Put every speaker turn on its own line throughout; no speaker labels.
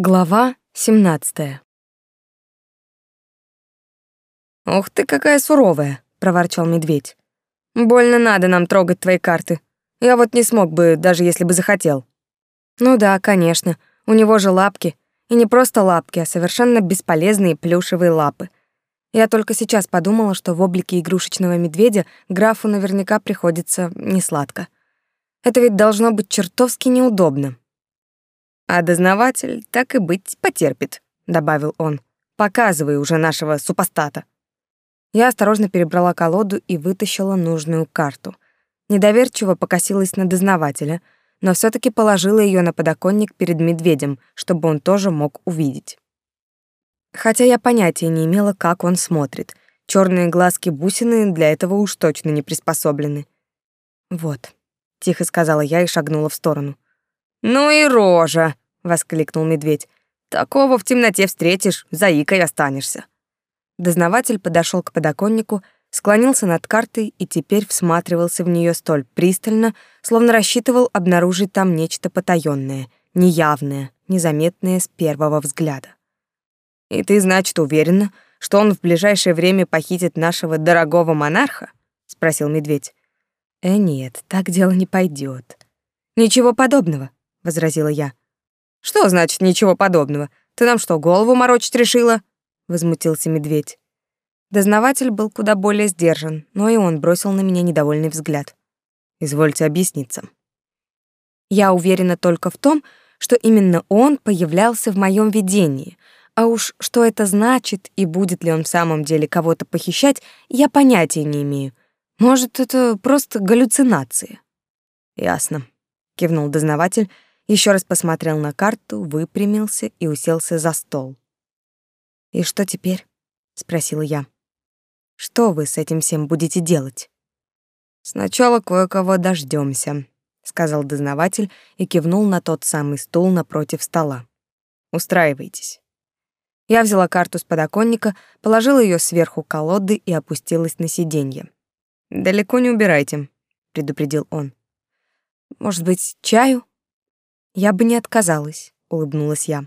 Глава 17. Ух ты, какая суровая, проворчал медведь. Больно надо нам трогать твои карты. Я вот не смог бы, даже если бы захотел. Ну да, конечно. У него же лапки, и не просто лапки, а совершенно бесполезные плюшевые лапы. Я только сейчас подумала, что в облике игрушечного медведя графу наверняка приходится несладко. Это ведь должно быть чертовски неудобно. А дознаватель, так и быть, потерпит, добавил он. Показывай уже нашего супостата. Я осторожно перебрала колоду и вытащила нужную карту. Недоверчиво покосилась на дознавателя, но все таки положила ее на подоконник перед медведем, чтобы он тоже мог увидеть. Хотя я понятия не имела, как он смотрит. Черные глазки-бусины для этого уж точно не приспособлены. «Вот», — тихо сказала я и шагнула в сторону. «Ну и рожа!» — воскликнул медведь. «Такого в темноте встретишь, заикой останешься». Дознаватель подошел к подоконнику, склонился над картой и теперь всматривался в нее столь пристально, словно рассчитывал обнаружить там нечто потаённое, неявное, незаметное с первого взгляда. «И ты, значит, уверена, что он в ближайшее время похитит нашего дорогого монарха?» — спросил медведь. «Э, нет, так дело не пойдет. Ничего подобного возразила я. Что значит ничего подобного? Ты нам что, голову морочить решила? возмутился медведь. Дознаватель был куда более сдержан, но и он бросил на меня недовольный взгляд. Извольте объясниться. Я уверена только в том, что именно он появлялся в моем видении, а уж что это значит и будет ли он в самом деле кого-то похищать, я понятия не имею. Может, это просто галлюцинации. Ясно, кивнул дознаватель еще раз посмотрел на карту, выпрямился и уселся за стол. «И что теперь?» — спросила я. «Что вы с этим всем будете делать?» «Сначала кое-кого дождемся, сказал дознаватель и кивнул на тот самый стул напротив стола. «Устраивайтесь». Я взяла карту с подоконника, положила ее сверху колоды и опустилась на сиденье. «Далеко не убирайте», — предупредил он. «Может быть, чаю?» Я бы не отказалась, улыбнулась я.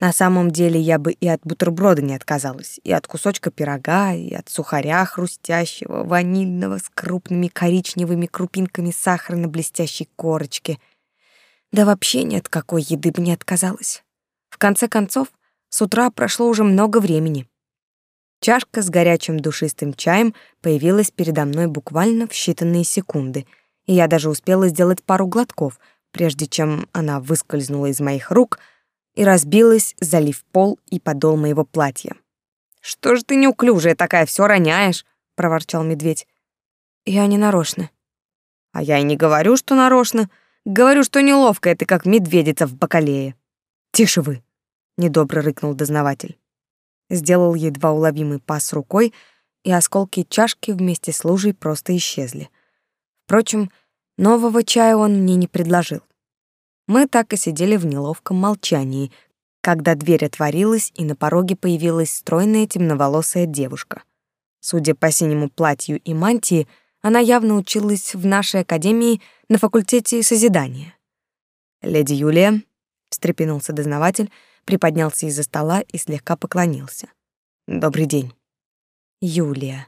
На самом деле я бы и от бутерброда не отказалась, и от кусочка пирога, и от сухаря хрустящего, ванильного с крупными коричневыми крупинками сахара на блестящей корочке. Да вообще ни от какой еды бы не отказалась. В конце концов, с утра прошло уже много времени. Чашка с горячим душистым чаем появилась передо мной буквально в считанные секунды, и я даже успела сделать пару глотков — прежде чем она выскользнула из моих рук и разбилась, залив пол и подол моего платья. «Что же ты неуклюжая такая, все роняешь?» — проворчал медведь. «Я не нарочно». «А я и не говорю, что нарочно. Говорю, что неловко это, как медведица в бакалее». «Тише вы!» — недобро рыкнул дознаватель. Сделал едва уловимый пас рукой, и осколки чашки вместе с лужей просто исчезли. Впрочем, Нового чая он мне не предложил. Мы так и сидели в неловком молчании, когда дверь отворилась, и на пороге появилась стройная темноволосая девушка. Судя по синему платью и мантии, она явно училась в нашей академии на факультете созидания. «Леди Юлия», — встрепенулся дознаватель, приподнялся из-за стола и слегка поклонился. «Добрый день». «Юлия.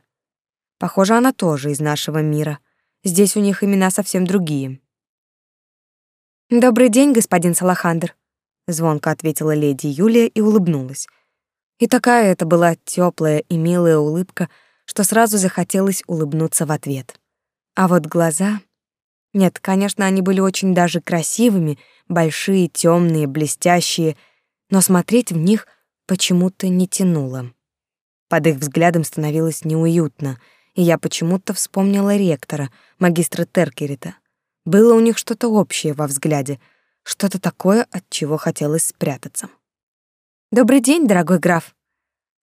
Похоже, она тоже из нашего мира». Здесь у них имена совсем другие. «Добрый день, господин Салахандр», — звонко ответила леди Юлия и улыбнулась. И такая это была теплая и милая улыбка, что сразу захотелось улыбнуться в ответ. А вот глаза... Нет, конечно, они были очень даже красивыми, большие, темные, блестящие, но смотреть в них почему-то не тянуло. Под их взглядом становилось неуютно — и я почему-то вспомнила ректора, магистра Теркерита. Было у них что-то общее во взгляде, что-то такое, от чего хотелось спрятаться. «Добрый день, дорогой граф!»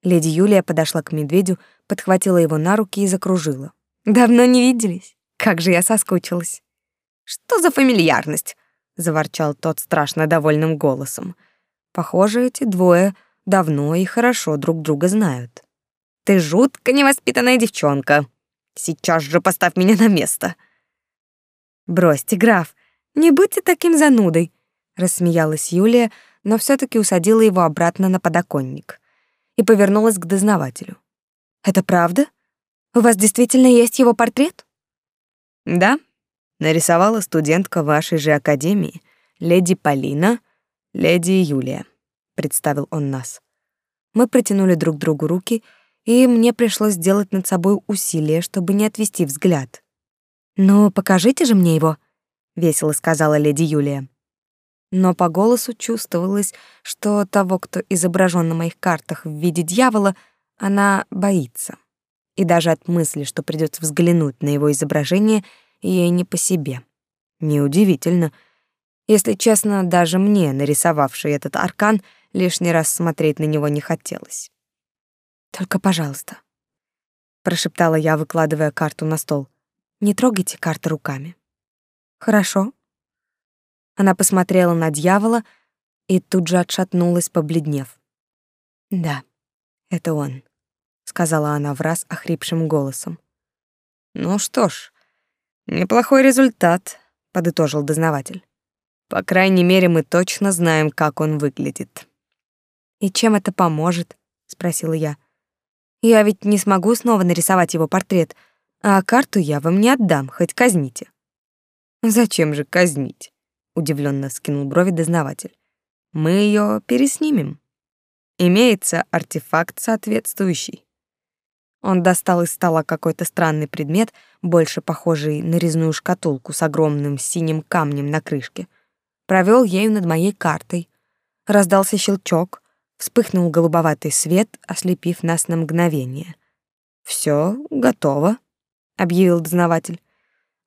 Леди Юлия подошла к медведю, подхватила его на руки и закружила. «Давно не виделись. Как же я соскучилась!» «Что за фамильярность?» — заворчал тот страшно довольным голосом. «Похоже, эти двое давно и хорошо друг друга знают». Ты жутко невоспитанная девчонка. Сейчас же поставь меня на место. Бросьте, граф, не будьте таким занудой, рассмеялась Юлия, но все таки усадила его обратно на подоконник и повернулась к дознавателю. «Это правда? У вас действительно есть его портрет?»
«Да», — нарисовала студентка вашей же академии, леди Полина, леди Юлия», — представил он нас.
Мы протянули друг другу руки, и мне пришлось сделать над собой усилие, чтобы не отвести взгляд. «Ну, покажите же мне его», — весело сказала леди Юлия. Но по голосу чувствовалось, что того, кто изображен на моих картах в виде дьявола, она боится. И даже от мысли, что придется взглянуть на его изображение, ей не по себе. Неудивительно. Если честно, даже мне, нарисовавший этот аркан, лишний раз смотреть на него не хотелось. «Только, пожалуйста», — прошептала я, выкладывая карту на стол. Не трогайте карты руками. Хорошо. Она посмотрела на дьявола и тут же отшатнулась, побледнев. Да, это он, сказала она в раз охрипшим голосом.
Ну что ж, неплохой результат, подытожил дознаватель. По крайней мере, мы точно знаем, как он выглядит.
И чем это поможет? спросила я. Я ведь не смогу снова нарисовать его портрет, а карту я вам не отдам, хоть казните.
Зачем же казнить? удивленно скинул брови дознаватель. Мы ее переснимем. Имеется артефакт соответствующий.
Он достал из стола какой-то странный предмет, больше похожий на резную шкатулку с огромным синим камнем на крышке. Провел ею над моей картой. Раздался щелчок, вспыхнул голубоватый свет, ослепив нас на мгновение. Все готово объявил дознаватель,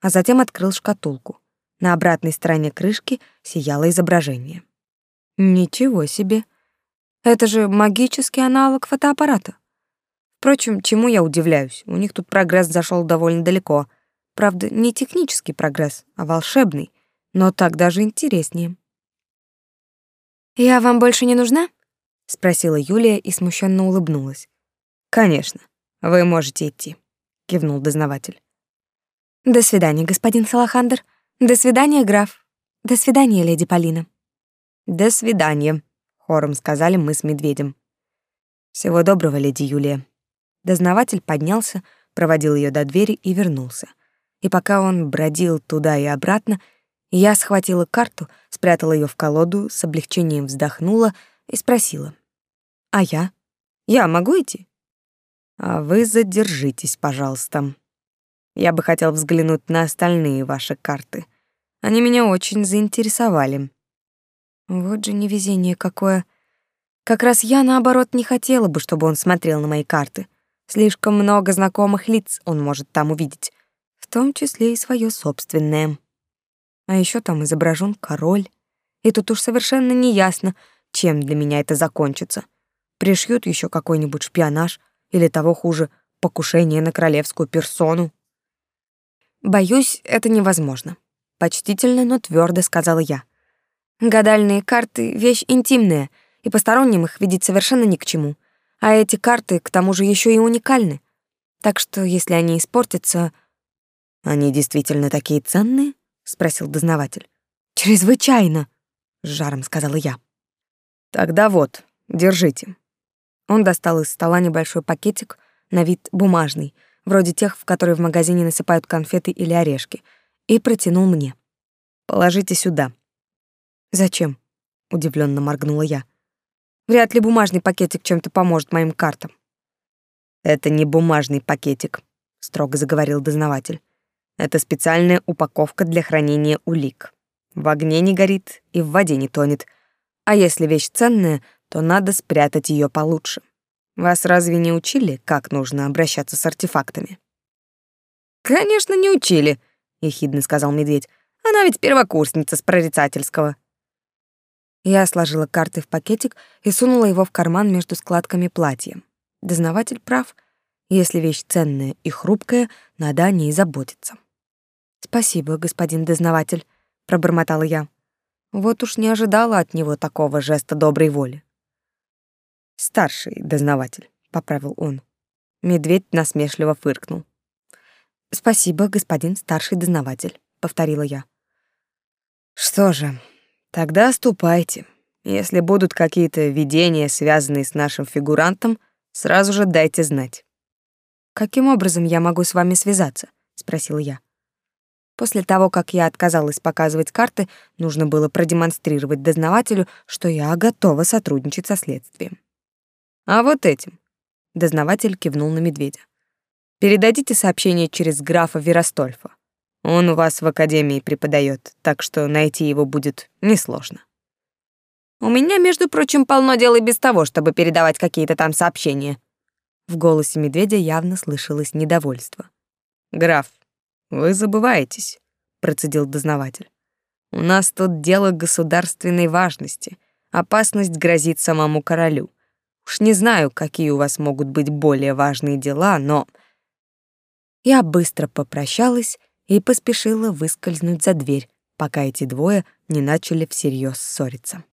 а затем открыл шкатулку. На обратной стороне крышки сияло изображение. Ничего себе. Это же магический аналог фотоаппарата. Впрочем, чему я удивляюсь? У них тут прогресс зашел довольно далеко. Правда, не технический прогресс, а волшебный, но так даже интереснее. Я вам больше не нужна? спросила Юлия и смущенно улыбнулась.
Конечно. Вы можете идти кивнул дознаватель.
До свидания, господин Салахандр. До свидания, граф. До свидания, леди Полина.
До свидания, хором сказали мы с медведем. Всего доброго, леди Юлия. Дознаватель поднялся, проводил ее до двери и вернулся. И пока он бродил туда и обратно, я схватила карту, спрятала ее в колоду, с облегчением вздохнула и спросила: "А я? Я могу идти?" А вы задержитесь, пожалуйста. Я бы хотел взглянуть на остальные ваши карты. Они меня очень заинтересовали.
Вот же невезение какое. Как раз я, наоборот, не хотела бы, чтобы он смотрел на мои карты. Слишком много знакомых лиц он может там увидеть, в том числе и свое собственное. А еще там изображен король. И тут уж совершенно неясно, чем для меня это закончится. Пришьют еще какой-нибудь шпионаж — или того хуже, покушение на королевскую персону. Боюсь, это невозможно, почтительно, но твердо сказала я. Гадальные карты вещь интимная, и посторонним их видеть совершенно ни к чему. А эти карты, к тому же, еще и уникальны. Так что, если они испортятся...
Они действительно такие ценные? спросил дознаватель.
Чрезвычайно, с жаром сказала я.
Тогда вот, держите. Он достал из стола небольшой пакетик, на вид бумажный, вроде тех, в которые в магазине насыпают конфеты или орешки, и протянул мне. «Положите сюда».
«Зачем?» — удивленно моргнула я. «Вряд ли бумажный пакетик чем-то поможет моим картам».
«Это не бумажный пакетик», — строго заговорил дознаватель. «Это специальная упаковка для хранения улик. В огне не горит и в воде не тонет. А если вещь ценная, то надо спрятать ее получше. Вас разве не учили, как нужно обращаться с артефактами?
Конечно, не учили, ехидно сказал медведь. Она ведь первокурсница с прорицательского. Я сложила карты в пакетик и сунула его в карман между складками платья. Дознаватель прав. Если вещь ценная и хрупкая, надо о ней заботиться. Спасибо, господин дознаватель, пробормотала я. Вот уж не ожидала от него такого жеста доброй воли.
Старший дознаватель, поправил он. Медведь насмешливо фыркнул.
Спасибо, господин старший дознаватель, повторила я.
Что же, тогда ступайте. Если будут какие-то видения, связанные с нашим фигурантом, сразу же дайте знать.
Каким образом я могу с вами связаться? спросил я. После того, как я отказалась показывать карты, нужно было продемонстрировать дознавателю, что я готова сотрудничать со следствием.
А вот этим. Дознаватель кивнул на медведя. Передадите сообщение через графа Веростольфа. Он у вас в академии преподает, так что найти его будет несложно.
У меня, между прочим, полно дел и без того, чтобы передавать какие-то там сообщения. В голосе медведя явно слышалось недовольство.
Граф, вы забываетесь, процедил дознаватель. У нас тут дело государственной важности. Опасность грозит самому королю. Уж не знаю, какие у вас могут быть более важные дела, но
я быстро попрощалась и поспешила выскользнуть за дверь, пока эти двое не начали всерьез ссориться.